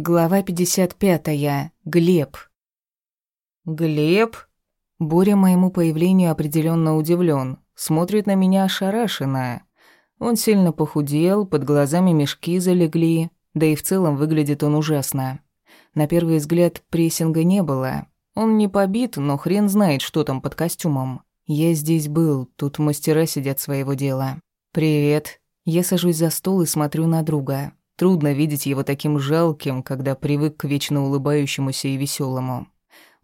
Глава 55. Глеб. Глеб? Боря моему появлению определенно удивлен, смотрит на меня ошарашенно. Он сильно похудел, под глазами мешки залегли, да и в целом выглядит он ужасно. На первый взгляд прессинга не было. Он не побит, но хрен знает, что там под костюмом. Я здесь был, тут мастера сидят своего дела. «Привет». Я сажусь за стол и смотрю на друга. Трудно видеть его таким жалким, когда привык к вечно улыбающемуся и веселому.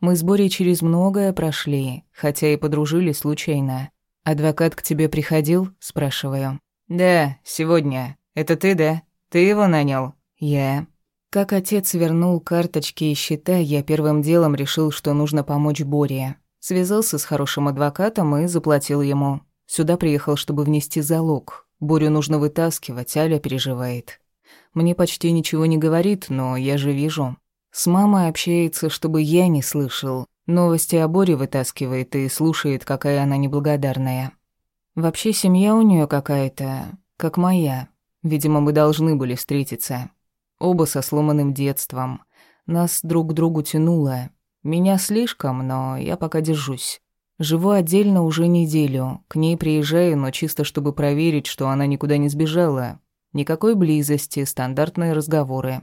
Мы с Борей через многое прошли, хотя и подружились случайно. «Адвокат к тебе приходил?» – спрашиваю. «Да, сегодня. Это ты, да? Ты его нанял?» «Я». Как отец вернул карточки и счета, я первым делом решил, что нужно помочь Боре. Связался с хорошим адвокатом и заплатил ему. Сюда приехал, чтобы внести залог. Борю нужно вытаскивать, Аля переживает. Мне почти ничего не говорит, но я же вижу. С мамой общается, чтобы я не слышал. Новости о Боре вытаскивает и слушает, какая она неблагодарная. Вообще семья у нее какая-то, как моя. Видимо, мы должны были встретиться. Оба со сломанным детством. Нас друг к другу тянуло. Меня слишком, но я пока держусь. Живу отдельно уже неделю. К ней приезжаю, но чисто чтобы проверить, что она никуда не сбежала. Никакой близости, стандартные разговоры.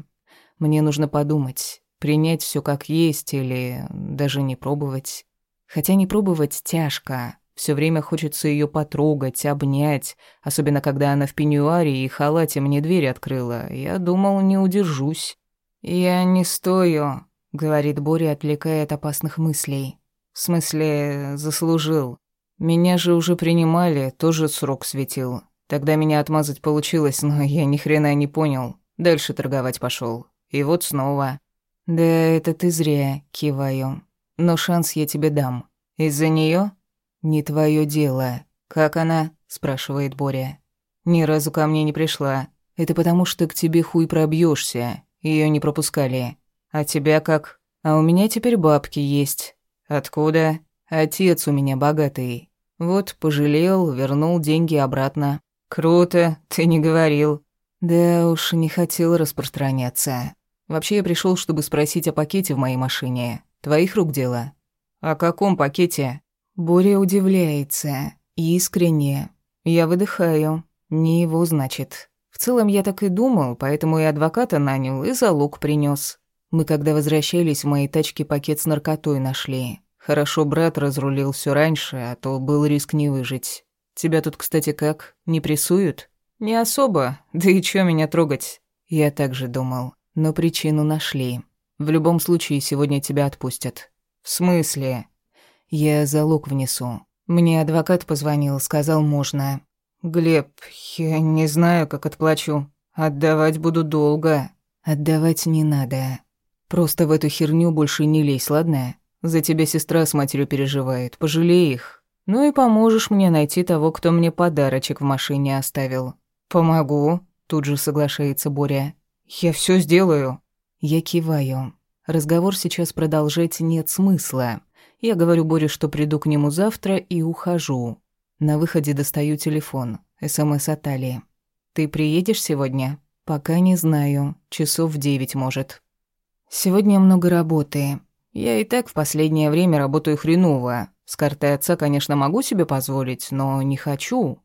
Мне нужно подумать, принять все как есть или даже не пробовать. Хотя не пробовать тяжко. Все время хочется ее потрогать, обнять, особенно когда она в пеньюаре и халате мне дверь открыла. Я думал, не удержусь. «Я не стою», — говорит Боря, отвлекая от опасных мыслей. «В смысле, заслужил. Меня же уже принимали, тоже срок светил. Тогда меня отмазать получилось, но я ни хрена не понял. Дальше торговать пошел. И вот снова. Да это ты зря, киваю. Но шанс я тебе дам. Из-за нее? Не твое дело. Как она? спрашивает Боря. Ни разу ко мне не пришла. Это потому, что к тебе хуй пробьешься. Ее не пропускали. А тебя как? А у меня теперь бабки есть. Откуда? Отец у меня богатый. Вот пожалел, вернул деньги обратно. «Круто, ты не говорил». «Да уж, не хотел распространяться. Вообще я пришел, чтобы спросить о пакете в моей машине. Твоих рук дело?» «О каком пакете?» Боря удивляется. Искренне. Я выдыхаю. Не его, значит. В целом я так и думал, поэтому и адвоката нанял, и залог принес. Мы, когда возвращались, в моей тачке пакет с наркотой нашли. Хорошо брат разрулил все раньше, а то был риск не выжить. Тебя тут, кстати, как? Не прессуют? Не особо. Да и чё меня трогать? Я так же думал. Но причину нашли. В любом случае, сегодня тебя отпустят. В смысле? Я залог внесу. Мне адвокат позвонил, сказал, можно. Глеб, я не знаю, как отплачу. Отдавать буду долго. Отдавать не надо. Просто в эту херню больше не лезь, ладно? За тебя сестра с матерью переживает. Пожалей их. Ну и поможешь мне найти того, кто мне подарочек в машине оставил. Помогу, тут же соглашается Боря. Я все сделаю. Я киваю. Разговор сейчас продолжать нет смысла. Я говорю Боре, что приду к нему завтра и ухожу. На выходе достаю телефон. СМС от Али. «Ты приедешь сегодня?» «Пока не знаю. Часов в девять, может». «Сегодня много работы. Я и так в последнее время работаю хреново. С картой отца, конечно, могу себе позволить, но не хочу.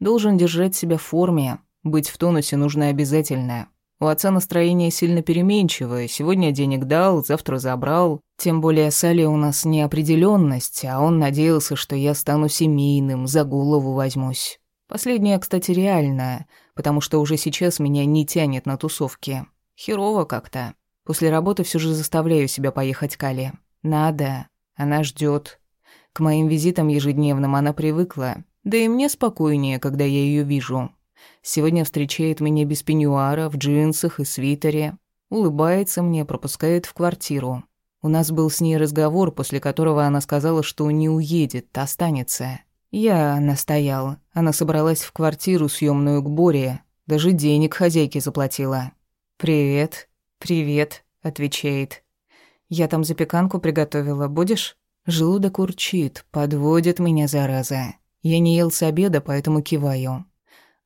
Должен держать себя в форме. Быть в тонусе нужно обязательно. У отца настроение сильно переменчивое. Сегодня денег дал, завтра забрал. Тем более с Али у нас неопределенность, а он надеялся, что я стану семейным, за голову возьмусь. Последнее, кстати, реально, потому что уже сейчас меня не тянет на тусовки. Херово как-то. После работы все же заставляю себя поехать к Али. Надо. Она ждет. К моим визитам ежедневным она привыкла, да и мне спокойнее, когда я ее вижу. Сегодня встречает меня без пеньюара, в джинсах и свитере. Улыбается мне, пропускает в квартиру. У нас был с ней разговор, после которого она сказала, что не уедет, останется. Я настоял. Она собралась в квартиру съемную к Боре. Даже денег хозяйке заплатила. «Привет». «Привет», — отвечает. «Я там запеканку приготовила. Будешь?» Желудок урчит, подводит меня зараза. Я не ел с обеда, поэтому киваю.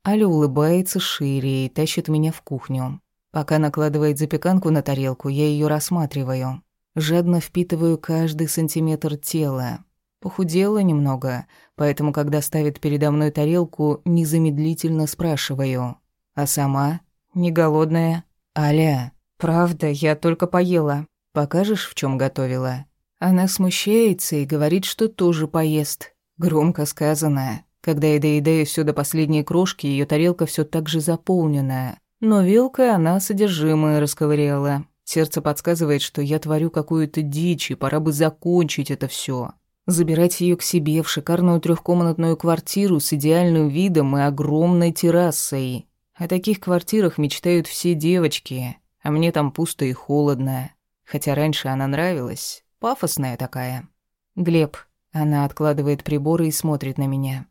Аля улыбается шире и тащит меня в кухню. Пока накладывает запеканку на тарелку, я ее рассматриваю. Жадно впитываю каждый сантиметр тела. Похудела немного, поэтому, когда ставит передо мной тарелку, незамедлительно спрашиваю. А сама? Не голодная? Аля, правда, я только поела. Покажешь, в чем готовила? Она смущается и говорит, что тоже поест. Громко сказано. Когда я доедаю все до последней крошки, ее тарелка все так же заполнена. Но вилкой она содержимое расковыряла. Сердце подсказывает, что я творю какую-то дичь, и пора бы закончить это все. Забирать ее к себе в шикарную трехкомнатную квартиру с идеальным видом и огромной террасой. О таких квартирах мечтают все девочки, а мне там пусто и холодно. Хотя раньше она нравилась, пафосная такая. Глеб, она откладывает приборы и смотрит на меня.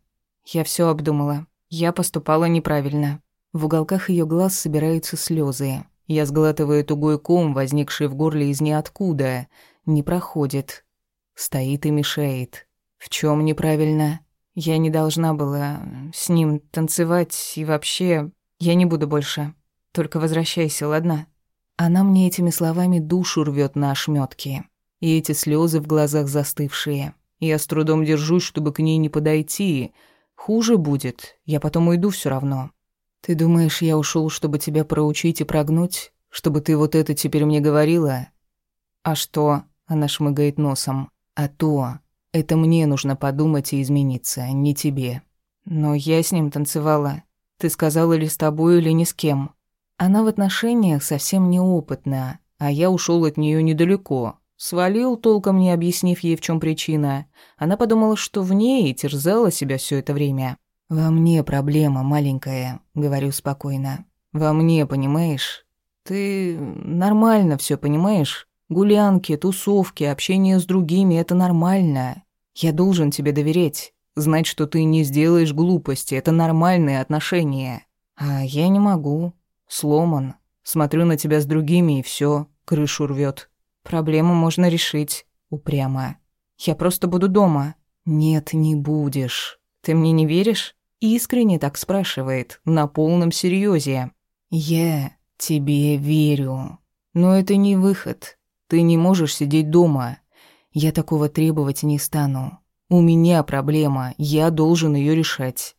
Я все обдумала. Я поступала неправильно. В уголках ее глаз собираются слезы. Я сглатываю тугой ком, возникший в горле из ниоткуда. Не проходит. Стоит и мешает. В чем неправильно? Я не должна была с ним танцевать и вообще... Я не буду больше. Только возвращайся, ладно? Она мне этими словами душу рвет на ошметки. И эти слезы в глазах застывшие. Я с трудом держусь, чтобы к ней не подойти. Хуже будет. Я потом уйду все равно. Ты думаешь, я ушел, чтобы тебя проучить и прогнуть? Чтобы ты вот это теперь мне говорила? А что? Она шмыгает носом. А то. Это мне нужно подумать и измениться, не тебе. Но я с ним танцевала. Ты сказала или с тобой, или ни с кем. Она в отношениях совсем неопытна, а я ушел от нее недалеко. Свалил, толком не объяснив ей, в чем причина. Она подумала, что в ней и терзала себя все это время. «Во мне проблема маленькая», — говорю спокойно. «Во мне, понимаешь? Ты нормально все понимаешь? Гулянки, тусовки, общение с другими — это нормально. Я должен тебе доверять. Знать, что ты не сделаешь глупости — это нормальные отношения. А я не могу сломан. Смотрю на тебя с другими, и все, крышу рвет. Проблему можно решить. Упрямо. Я просто буду дома. Нет, не будешь. Ты мне не веришь? Искренне так спрашивает, на полном серьезе. Я тебе верю. Но это не выход. Ты не можешь сидеть дома. Я такого требовать не стану. У меня проблема, я должен ее решать.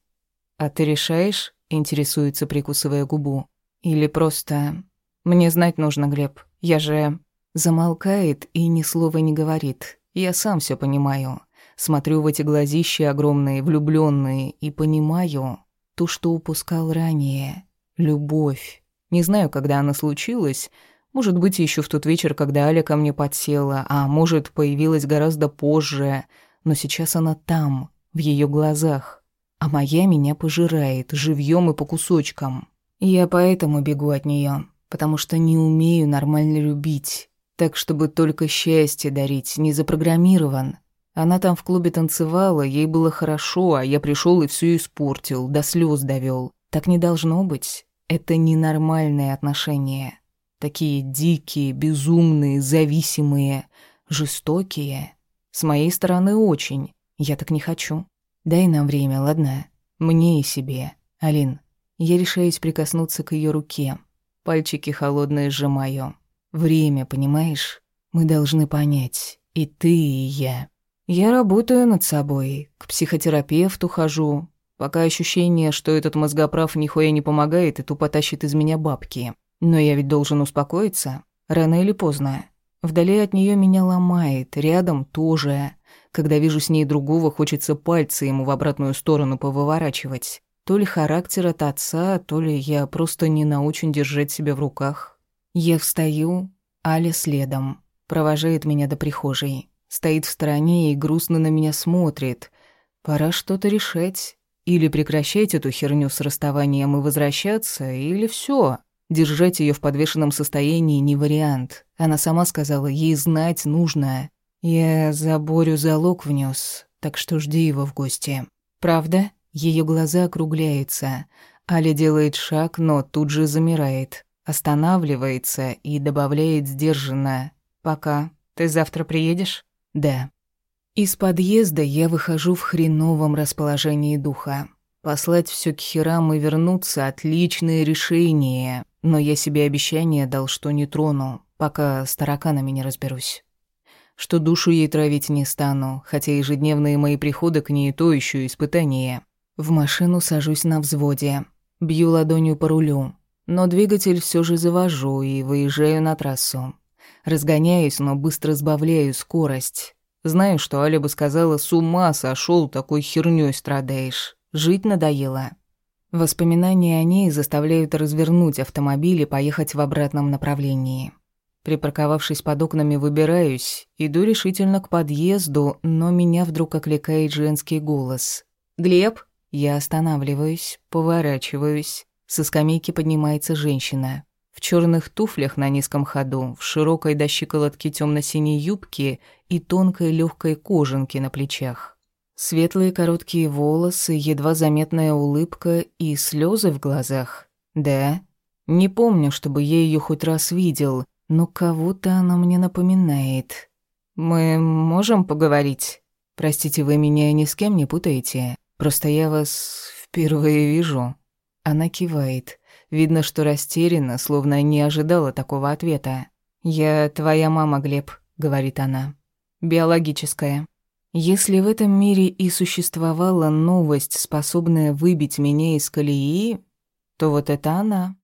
А ты решаешь? Интересуется, прикусывая губу. Или просто... Мне знать нужно, Глеб. Я же... Замолкает и ни слова не говорит. Я сам все понимаю. Смотрю в эти глазища огромные, влюбленные, и понимаю то, что упускал ранее. Любовь. Не знаю, когда она случилась. Может быть, еще в тот вечер, когда Аля ко мне подсела, а может, появилась гораздо позже. Но сейчас она там, в ее глазах. А моя меня пожирает, живьем и по кусочкам. Я поэтому бегу от нее, потому что не умею нормально любить. Так, чтобы только счастье дарить, не запрограммирован. Она там в клубе танцевала, ей было хорошо, а я пришел и все испортил, до слез довел. Так не должно быть. Это ненормальные отношения. Такие дикие, безумные, зависимые, жестокие. С моей стороны очень. Я так не хочу. Дай нам время, ладно? Мне и себе. Алин, я решаюсь прикоснуться к ее руке. Пальчики холодные сжимаю. Время, понимаешь? Мы должны понять. И ты, и я. Я работаю над собой. К психотерапевту хожу. Пока ощущение, что этот мозгоправ нихуя не помогает и тупо тащит из меня бабки. Но я ведь должен успокоиться. Рано или поздно. Вдали от нее меня ломает, рядом тоже. Когда вижу с ней другого, хочется пальцы ему в обратную сторону повыворачивать. То ли характер от отца, то ли я просто не научен держать себя в руках. Я встаю, Аля следом. Провожает меня до прихожей. Стоит в стороне и грустно на меня смотрит. Пора что-то решать. Или прекращать эту херню с расставанием и возвращаться, или все. Держать ее в подвешенном состоянии не вариант. Она сама сказала, ей знать нужно. Я за Борю залог внес, так что жди его в гости. Правда? Ее глаза округляются. Аля делает шаг, но тут же замирает, останавливается и добавляет сдержанно: "Пока. Ты завтра приедешь?" "Да". Из подъезда я выхожу в хреновом расположении духа. Послать все к херам и вернуться — отличное решение, но я себе обещание дал, что не трону, пока с тараканами не разберусь. Что душу ей травить не стану, хотя ежедневные мои приходы к ней то еще испытание. В машину сажусь на взводе, бью ладонью по рулю, но двигатель все же завожу и выезжаю на трассу. Разгоняюсь, но быстро сбавляю скорость. Знаю, что Аля бы сказала, с ума сошел, такой хернёй страдаешь. Жить надоело. Воспоминания о ней заставляют развернуть автомобиль и поехать в обратном направлении. Припарковавшись под окнами, выбираюсь, иду решительно к подъезду, но меня вдруг окликает женский голос. «Глеб?» Я останавливаюсь, поворачиваюсь. Со скамейки поднимается женщина. В черных туфлях на низком ходу, в широкой до щиколотки темно-синей юбке и тонкой легкой кожанке на плечах. Светлые короткие волосы, едва заметная улыбка и слезы в глазах. Да, не помню, чтобы я ее хоть раз видел, но кого-то она мне напоминает. Мы можем поговорить? Простите, вы меня ни с кем не путаете. Просто я вас впервые вижу. Она кивает. Видно, что растеряна, словно не ожидала такого ответа. «Я твоя мама, Глеб», — говорит она. «Биологическая». Если в этом мире и существовала новость, способная выбить меня из колеи, то вот это она.